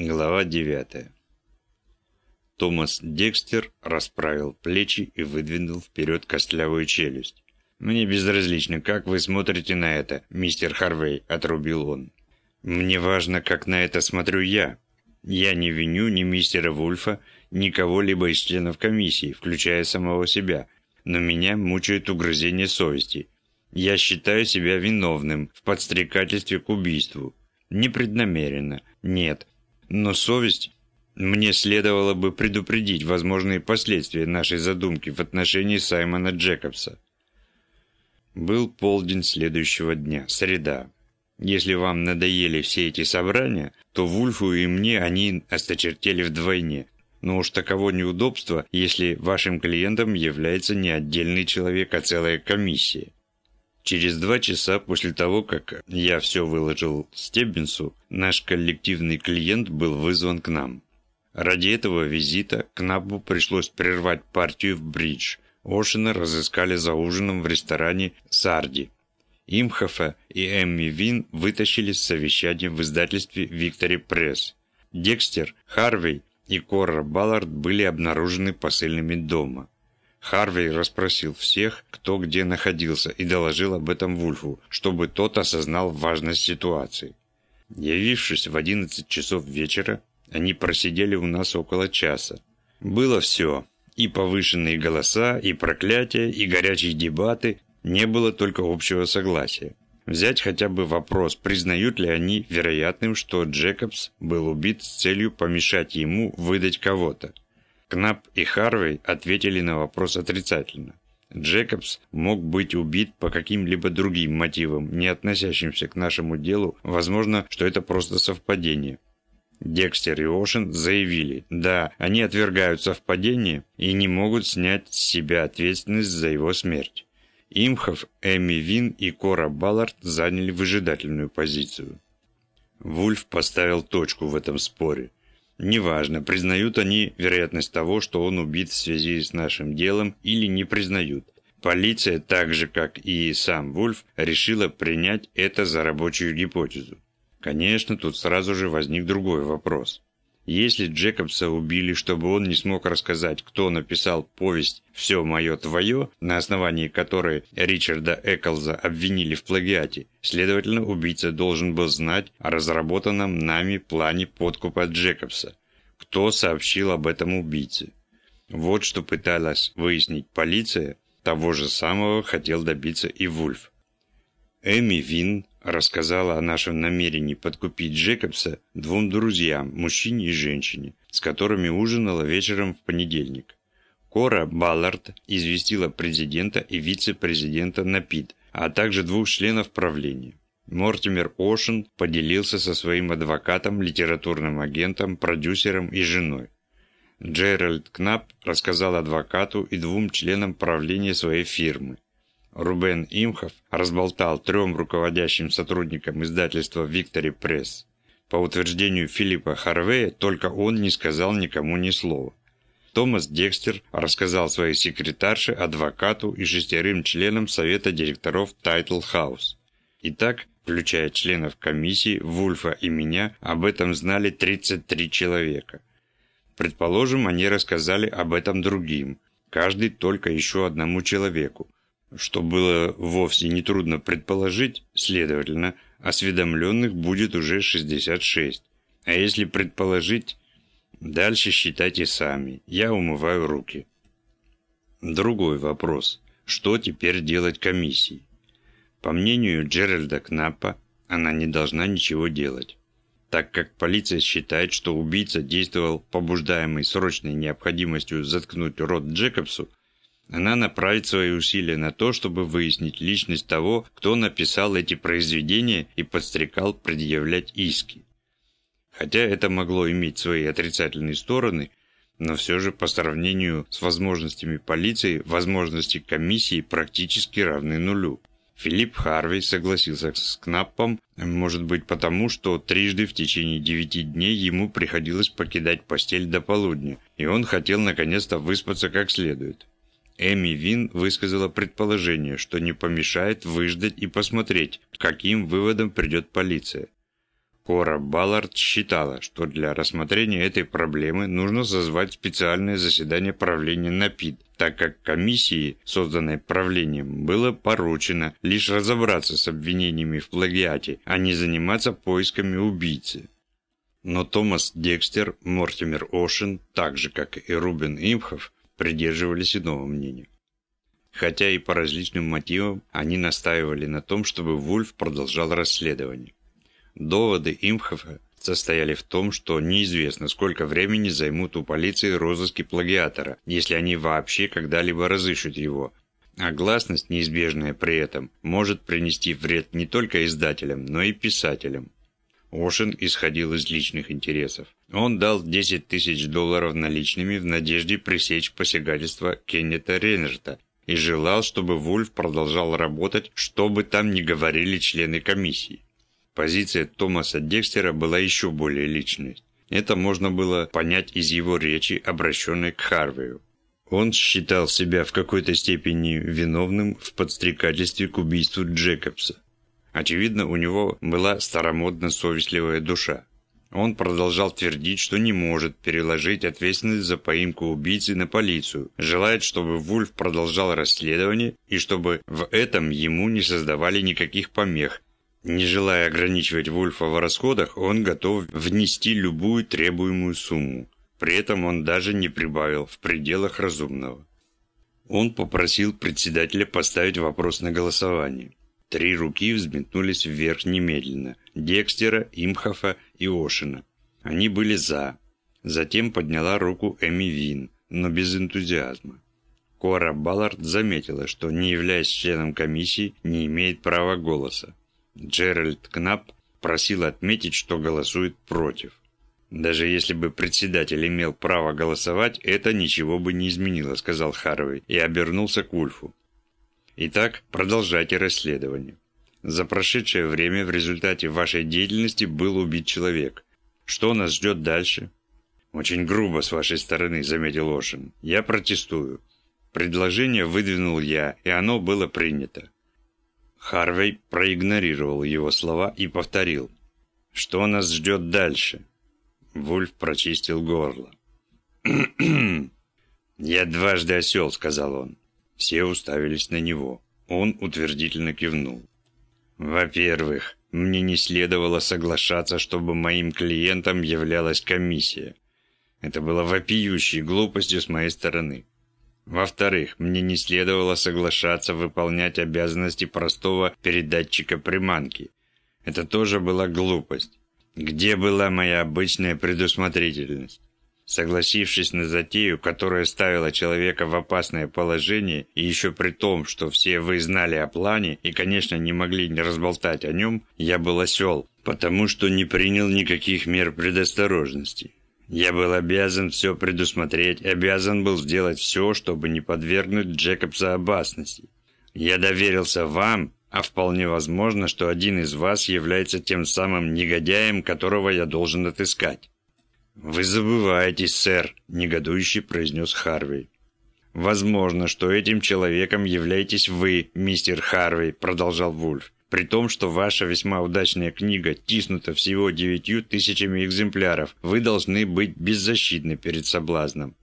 Глава 9. Томас Декстер расправил плечи и выдвинул вперед костлявую челюсть. «Мне безразлично, как вы смотрите на это, мистер Харвей», – отрубил он. «Мне важно, как на это смотрю я. Я не виню ни мистера Вульфа, ни кого-либо из членов комиссии, включая самого себя, но меня мучает угрызение совести. Я считаю себя виновным в подстрекательстве к убийству. Непреднамеренно, нет, но совесть... Мне следовало бы предупредить возможные последствия нашей задумки в отношении Саймона Джекобса. Был полдень следующего дня, среда. Если вам надоели все эти собрания, то Вульфу и мне они осточертели вдвойне. Но уж таково неудобство, если вашим клиентом является не отдельный человек, а целая комиссия. Через два часа после того, как я все выложил Стеббинсу, наш коллективный клиент был вызван к нам. Ради этого визита Кнабу пришлось прервать партию в бридж. Ошина разыскали за ужином в ресторане «Сарди». Имхофа и Эмми Вин вытащили с совещания в издательстве «Виктори Пресс». Декстер, Харвей и Корра Баллард были обнаружены посыльными дома. Харвей расспросил всех, кто где находился, и доложил об этом Вульфу, чтобы тот осознал важность ситуации. Явившись в 11 часов вечера, они просидели у нас около часа. Было все. И повышенные голоса, и проклятия, и горячие дебаты. Не было только общего согласия. Взять хотя бы вопрос, признают ли они вероятным, что Джекобс был убит с целью помешать ему выдать кого-то. Кнап и Харвей ответили на вопрос отрицательно. Джекобс мог быть убит по каким-либо другим мотивам, не относящимся к нашему делу, возможно, что это просто совпадение. Декстер и Ошен заявили, да, они отвергают совпадение и не могут снять с себя ответственность за его смерть. Имхов, Эми Вин и Кора Баллард заняли выжидательную позицию. Вульф поставил точку в этом споре. Неважно, признают они вероятность того, что он убит в связи с нашим делом или не признают. Полиция, так же как и сам Вульф, решила принять это за рабочую гипотезу. Конечно, тут сразу же возник другой вопрос. Если Джекобса убили, чтобы он не смог рассказать, кто написал повесть «Все мое твое», на основании которой Ричарда Эклза обвинили в плагиате, следовательно, убийца должен был знать о разработанном нами плане подкупа Джекобса. Кто сообщил об этом убийце? Вот что пыталась выяснить полиция, того же самого хотел добиться и Вульф. Эми Вин рассказала о нашем намерении подкупить Джекобса двум друзьям, мужчине и женщине, с которыми ужинала вечером в понедельник. Кора Баллард известила президента и вице-президента Напид, а также двух членов правления. Мортимер Ошен поделился со своим адвокатом, литературным агентом, продюсером и женой. Джеральд Кнап рассказал адвокату и двум членам правления своей фирмы. Рубен Имхов разболтал трем руководящим сотрудникам издательства «Виктори Пресс». По утверждению Филиппа Харвея, только он не сказал никому ни слова. Томас Декстер рассказал своей секретарше, адвокату и шестерым членам совета директоров Тайтл Хаус. Итак, включая членов комиссии, Вульфа и меня, об этом знали 33 человека. Предположим, они рассказали об этом другим, каждый только еще одному человеку, что было вовсе нетрудно предположить, следовательно, осведомленных будет уже 66. А если предположить, дальше считайте сами, я умываю руки. Другой вопрос. Что теперь делать комиссии? По мнению Джеральда Кнаппа, она не должна ничего делать. Так как полиция считает, что убийца действовал побуждаемый срочной необходимостью заткнуть рот Джекобсу, она направит свои усилия на то, чтобы выяснить личность того, кто написал эти произведения и подстрекал предъявлять иски. Хотя это могло иметь свои отрицательные стороны, но все же по сравнению с возможностями полиции, возможности комиссии практически равны нулю. Филипп Харвей согласился с Кнаппом, может быть потому, что трижды в течение девяти дней ему приходилось покидать постель до полудня, и он хотел наконец-то выспаться как следует. Эми Вин высказала предположение, что не помешает выждать и посмотреть, к каким выводам придет полиция. Кора Баллард считала, что для рассмотрения этой проблемы нужно созвать специальное заседание правления НАПИД, так как комиссии, созданной правлением, было поручено лишь разобраться с обвинениями в плагиате, а не заниматься поисками убийцы. Но Томас Декстер, Мортимер Ошен, так же как и Рубен Имхов, придерживались иного мнения. Хотя и по различным мотивам они настаивали на том, чтобы Вульф продолжал расследование. Доводы Имхофа состояли в том, что неизвестно, сколько времени займут у полиции розыски плагиатора, если они вообще когда-либо разыщут его. А гласность, неизбежная при этом, может принести вред не только издателям, но и писателям. Ошен исходил из личных интересов. Он дал 10 тысяч долларов наличными в надежде пресечь посягательство Кеннета Рейнерта и желал, чтобы Вульф продолжал работать, что бы там ни говорили члены комиссии. Позиция Томаса Декстера была еще более личной. Это можно было понять из его речи, обращенной к Харвею. Он считал себя в какой-то степени виновным в подстрекательстве к убийству Джекобса. Очевидно, у него была старомодно совестливая душа. Он продолжал твердить, что не может переложить ответственность за поимку убийцы на полицию, желает, чтобы Вульф продолжал расследование и чтобы в этом ему не создавали никаких помех, не желая ограничивать Вульфа в расходах, он готов внести любую требуемую сумму. При этом он даже не прибавил в пределах разумного. Он попросил председателя поставить вопрос на голосование. Три руки взметнулись вверх немедленно – Декстера, Имхофа и Ошина. Они были «за». Затем подняла руку Эми Вин, но без энтузиазма. Кора Баллард заметила, что, не являясь членом комиссии, не имеет права голоса. Джеральд Кнап просил отметить, что голосует против. «Даже если бы председатель имел право голосовать, это ничего бы не изменило», – сказал Харвей и обернулся к Ульфу. «Итак, продолжайте расследование. За прошедшее время в результате вашей деятельности был убит человек. Что нас ждет дальше?» «Очень грубо с вашей стороны», – заметил Ошин. «Я протестую. Предложение выдвинул я, и оно было принято. Харвей проигнорировал его слова и повторил. «Что нас ждет дальше?» Вульф прочистил горло. «Я дважды осел», — сказал он. Все уставились на него. Он утвердительно кивнул. «Во-первых, мне не следовало соглашаться, чтобы моим клиентом являлась комиссия. Это было вопиющей глупостью с моей стороны. Во-вторых, мне не следовало соглашаться выполнять обязанности простого передатчика приманки. Это тоже была глупость. Где была моя обычная предусмотрительность? Согласившись на затею, которая ставила человека в опасное положение, и еще при том, что все вы знали о плане и, конечно, не могли не разболтать о нем, я был осел, потому что не принял никаких мер предосторожности. Я был обязан все предусмотреть, обязан был сделать все, чтобы не подвергнуть Джекобса опасности. Я доверился вам, а вполне возможно, что один из вас является тем самым негодяем, которого я должен отыскать. «Вы забываетесь, сэр», – негодующе произнес Харвей. «Возможно, что этим человеком являетесь вы, мистер Харвей», – продолжал Вульф. При том, что ваша весьма удачная книга тиснута всего девятью тысячами экземпляров, вы должны быть беззащитны перед соблазном.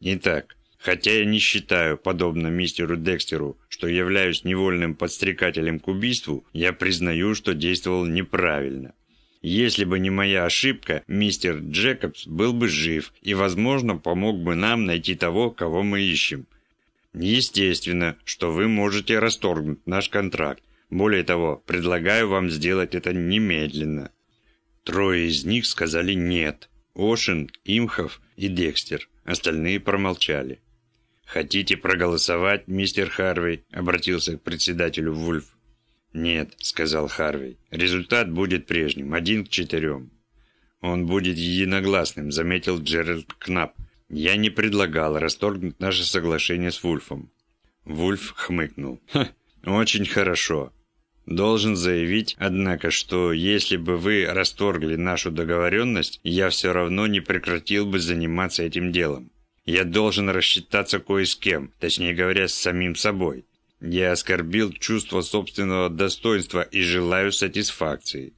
Итак, хотя я не считаю, подобно мистеру Декстеру, что являюсь невольным подстрекателем к убийству, я признаю, что действовал неправильно. Если бы не моя ошибка, мистер Джекобс был бы жив и, возможно, помог бы нам найти того, кого мы ищем. Естественно, что вы можете расторгнуть наш контракт, более того, предлагаю вам сделать это немедленно». Трое из них сказали «нет». Ошин, Имхов и Декстер. Остальные промолчали. «Хотите проголосовать, мистер Харвей?» – обратился к председателю Вульф. «Нет», – сказал Харвей. «Результат будет прежним, один к четырем». «Он будет единогласным», – заметил Джеральд Кнап. «Я не предлагал расторгнуть наше соглашение с Вульфом». Вульф хмыкнул. «Ха, очень хорошо. Должен заявить, однако, что если бы вы расторгли нашу договоренность, я все равно не прекратил бы заниматься этим делом. Я должен рассчитаться кое с кем, точнее говоря, с самим собой. Я оскорбил чувство собственного достоинства и желаю сатисфакции.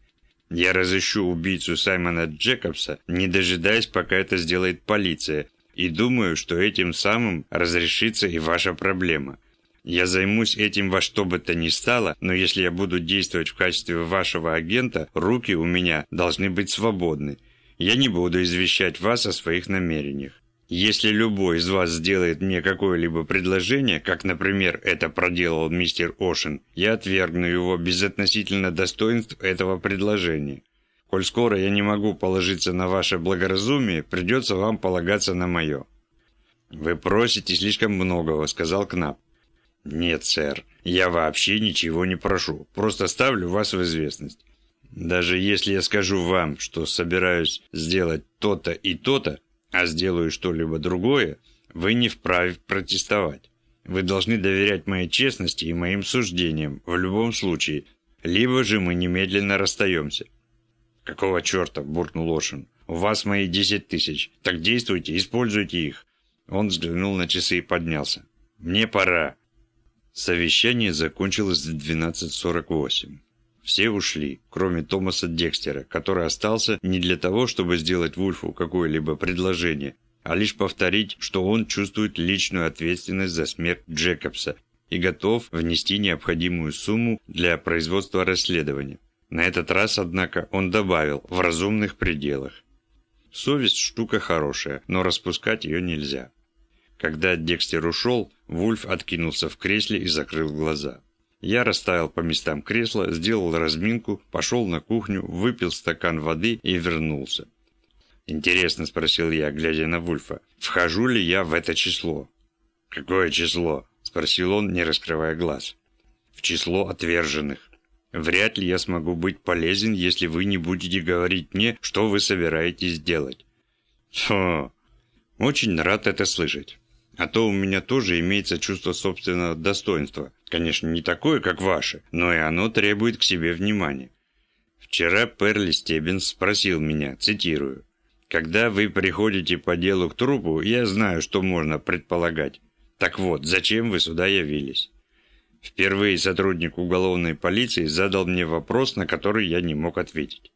Я разыщу убийцу Саймона Джекобса, не дожидаясь, пока это сделает полиция, и думаю, что этим самым разрешится и ваша проблема. Я займусь этим во что бы то ни стало, но если я буду действовать в качестве вашего агента, руки у меня должны быть свободны. Я не буду извещать вас о своих намерениях. Если любой из вас сделает мне какое-либо предложение, как, например, это проделал мистер Ошен, я отвергну его безотносительно достоинств этого предложения. Коль скоро я не могу положиться на ваше благоразумие, придется вам полагаться на мое». «Вы просите слишком многого», — сказал Кнап. «Нет, сэр, я вообще ничего не прошу, просто ставлю вас в известность. Даже если я скажу вам, что собираюсь сделать то-то и то-то, а сделаю что-либо другое, вы не вправе протестовать. Вы должны доверять моей честности и моим суждениям в любом случае, либо же мы немедленно расстаемся». «Какого черта?» – буркнул Ошин. «У вас мои десять тысяч. Так действуйте, используйте их». Он взглянул на часы и поднялся. «Мне пора». Совещание закончилось в 12.48. Все ушли, кроме Томаса Декстера, который остался не для того, чтобы сделать Вульфу какое-либо предложение, а лишь повторить, что он чувствует личную ответственность за смерть Джекобса и готов внести необходимую сумму для производства расследования. На этот раз, однако, он добавил «в разумных пределах». Совесть штука хорошая, но распускать ее нельзя. Когда Декстер ушел, Вульф откинулся в кресле и закрыл глаза. Я расставил по местам кресла, сделал разминку, пошел на кухню, выпил стакан воды и вернулся. «Интересно», — спросил я, глядя на Вульфа, — «вхожу ли я в это число?» «Какое число?» — спросил он, не раскрывая глаз. «В число отверженных». Вряд ли я смогу быть полезен, если вы не будете говорить мне, что вы собираетесь делать. Фу. Очень рад это слышать. А то у меня тоже имеется чувство собственного достоинства. Конечно, не такое, как ваше, но и оно требует к себе внимания. Вчера Перли Стеббинс спросил меня, цитирую, «Когда вы приходите по делу к трупу, я знаю, что можно предполагать. Так вот, зачем вы сюда явились?» Впервые сотрудник уголовной полиции задал мне вопрос, на который я не мог ответить.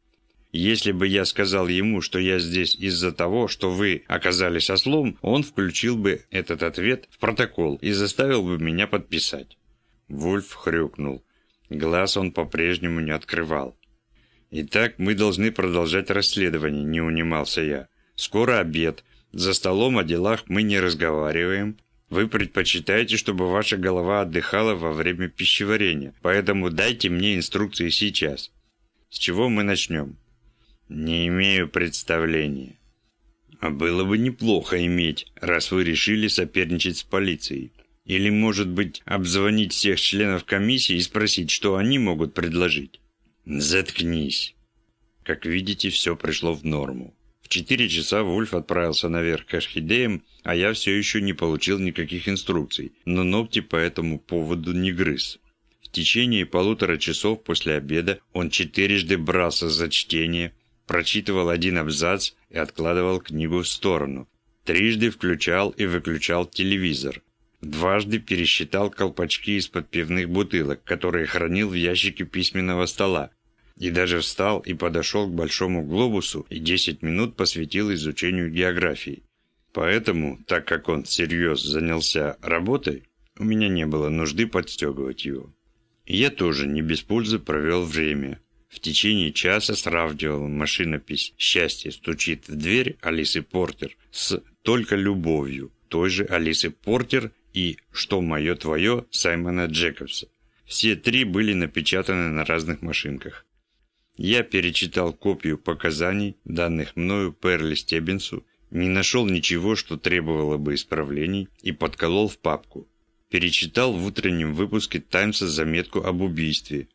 Если бы я сказал ему, что я здесь из-за того, что вы оказались ослом, он включил бы этот ответ в протокол и заставил бы меня подписать. Вульф хрюкнул. Глаз он по-прежнему не открывал. «Итак, мы должны продолжать расследование», – не унимался я. «Скоро обед. За столом о делах мы не разговариваем. Вы предпочитаете, чтобы ваша голова отдыхала во время пищеварения, поэтому дайте мне инструкции сейчас. С чего мы начнем? Не имею представления. А было бы неплохо иметь, раз вы решили соперничать с полицией. Или, может быть, обзвонить всех членов комиссии и спросить, что они могут предложить? Заткнись. Как видите, все пришло в норму. В четыре часа Вульф отправился наверх к орхидеям, а я все еще не получил никаких инструкций, но ногти по этому поводу не грыз. В течение полутора часов после обеда он четырежды брался за чтение, прочитывал один абзац и откладывал книгу в сторону. Трижды включал и выключал телевизор. Дважды пересчитал колпачки из-под пивных бутылок, которые хранил в ящике письменного стола, и даже встал и подошел к большому глобусу и 10 минут посвятил изучению географии. Поэтому, так как он всерьез занялся работой, у меня не было нужды подстегивать его. я тоже не без пользы провел время. В течение часа сравнивал машинопись «Счастье стучит в дверь» Алисы Портер с «Только любовью» той же Алисы Портер и «Что мое твое» Саймона Джекобса. Все три были напечатаны на разных машинках. Я перечитал копию показаний, данных мною Перли Стеббинсу, не нашел ничего, что требовало бы исправлений, и подколол в папку. Перечитал в утреннем выпуске «Таймса» заметку об убийстве.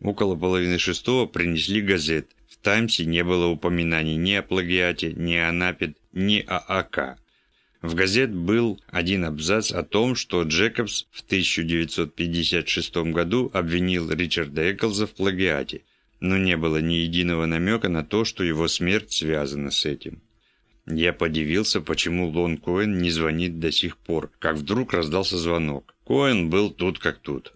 Около половины шестого принесли газет. В «Таймсе» не было упоминаний ни о плагиате, ни о НАПИД, ни о АК. В газет был один абзац о том, что Джекобс в 1956 году обвинил Ричарда Эклза в плагиате – но не было ни единого намека на то, что его смерть связана с этим. Я подивился, почему Лон Коэн не звонит до сих пор, как вдруг раздался звонок. Коэн был тут как тут.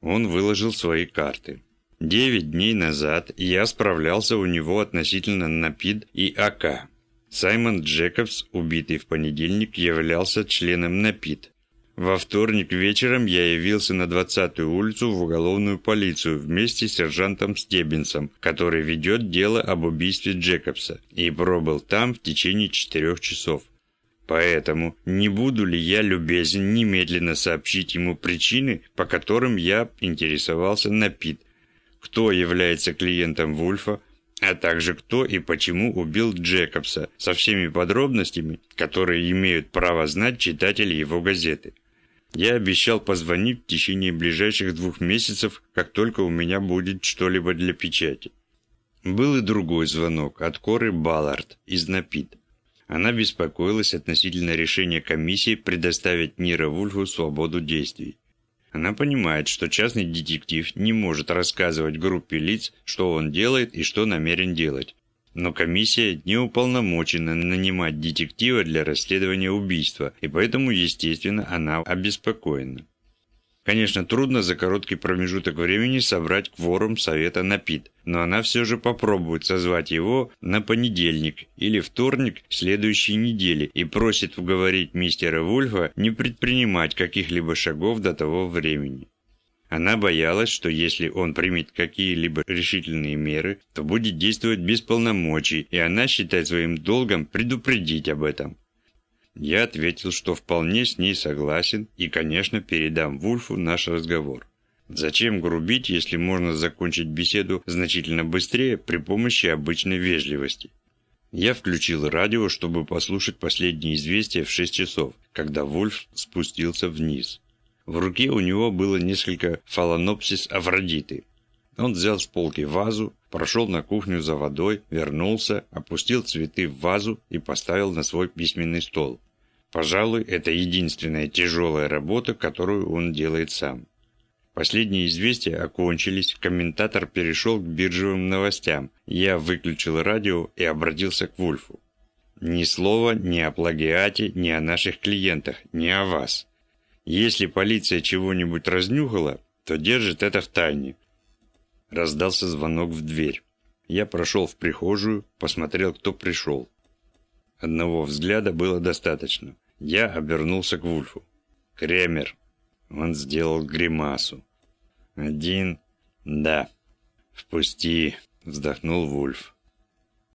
Он выложил свои карты. Девять дней назад я справлялся у него относительно НАПИД и АК. Саймон Джекобс, убитый в понедельник, являлся членом НАПИД. Во вторник вечером я явился на 20-ю улицу в уголовную полицию вместе с сержантом Стеббинсом, который ведет дело об убийстве Джекобса, и пробыл там в течение четырех часов. Поэтому не буду ли я любезен немедленно сообщить ему причины, по которым я интересовался Напит, кто является клиентом Вульфа, а также кто и почему убил Джекобса, со всеми подробностями, которые имеют право знать читатели его газеты. Я обещал позвонить в течение ближайших двух месяцев, как только у меня будет что-либо для печати. Был и другой звонок от Коры Баллард из Напит. Она беспокоилась относительно решения комиссии предоставить Нира Вульфу свободу действий. Она понимает, что частный детектив не может рассказывать группе лиц, что он делает и что намерен делать. Но комиссия не уполномочена нанимать детектива для расследования убийства, и поэтому, естественно, она обеспокоена. Конечно, трудно за короткий промежуток времени собрать кворум совета на ПИТ, но она все же попробует созвать его на понедельник или вторник следующей недели и просит уговорить мистера Вульфа не предпринимать каких-либо шагов до того времени. Она боялась, что если он примет какие-либо решительные меры, то будет действовать без полномочий, и она считает своим долгом предупредить об этом. Я ответил, что вполне с ней согласен и, конечно, передам Вульфу наш разговор. Зачем грубить, если можно закончить беседу значительно быстрее при помощи обычной вежливости? Я включил радио, чтобы послушать последние известия в 6 часов, когда Вульф спустился вниз. В руке у него было несколько фаланопсис авродиты. Он взял с полки вазу, прошел на кухню за водой, вернулся, опустил цветы в вазу и поставил на свой письменный стол. Пожалуй, это единственная тяжелая работа, которую он делает сам. Последние известия окончились, комментатор перешел к биржевым новостям. Я выключил радио и обратился к Вульфу. Ни слова ни о плагиате, ни о наших клиентах, ни о вас. Если полиция чего-нибудь разнюхала, то держит это в тайне. Раздался звонок в дверь. Я прошел в прихожую, посмотрел, кто пришел. Одного взгляда было достаточно. Я обернулся к Вульфу. «Кремер». Он сделал гримасу. «Один?» «Да». «Впусти», — вздохнул Вульф.